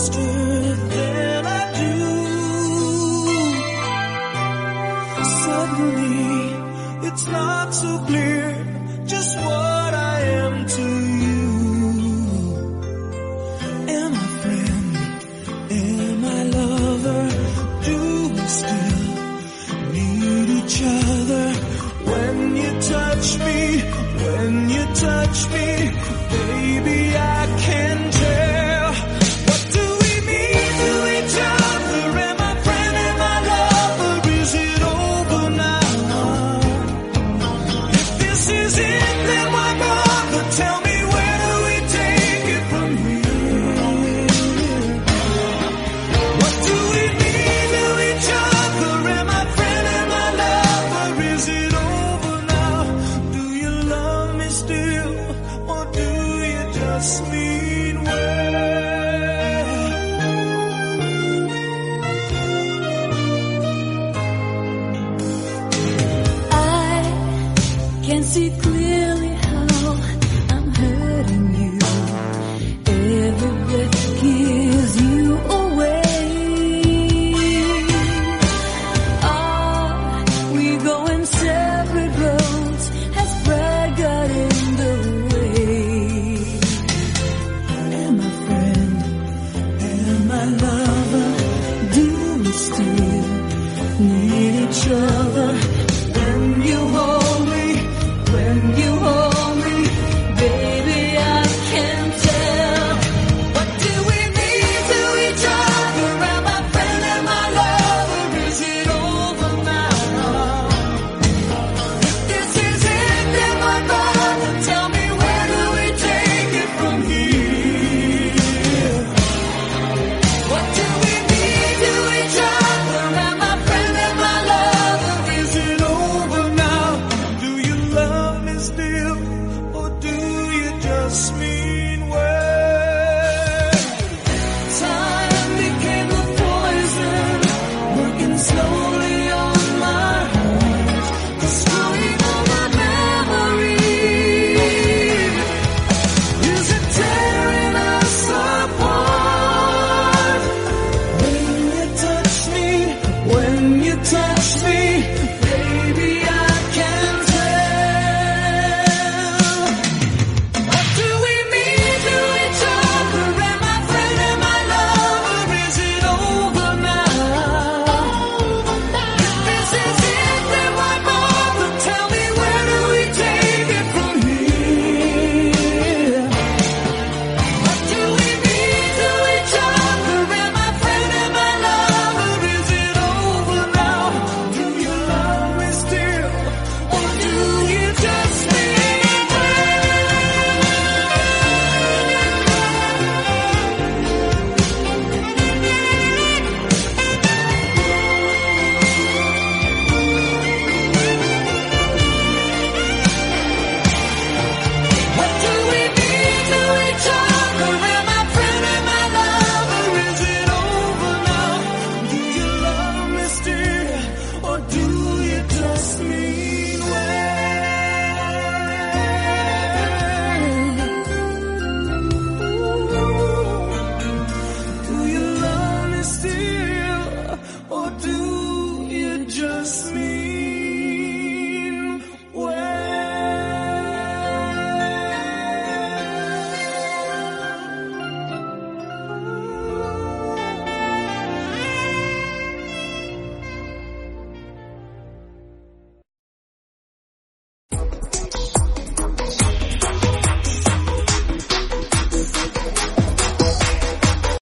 Master. see me. kiss me.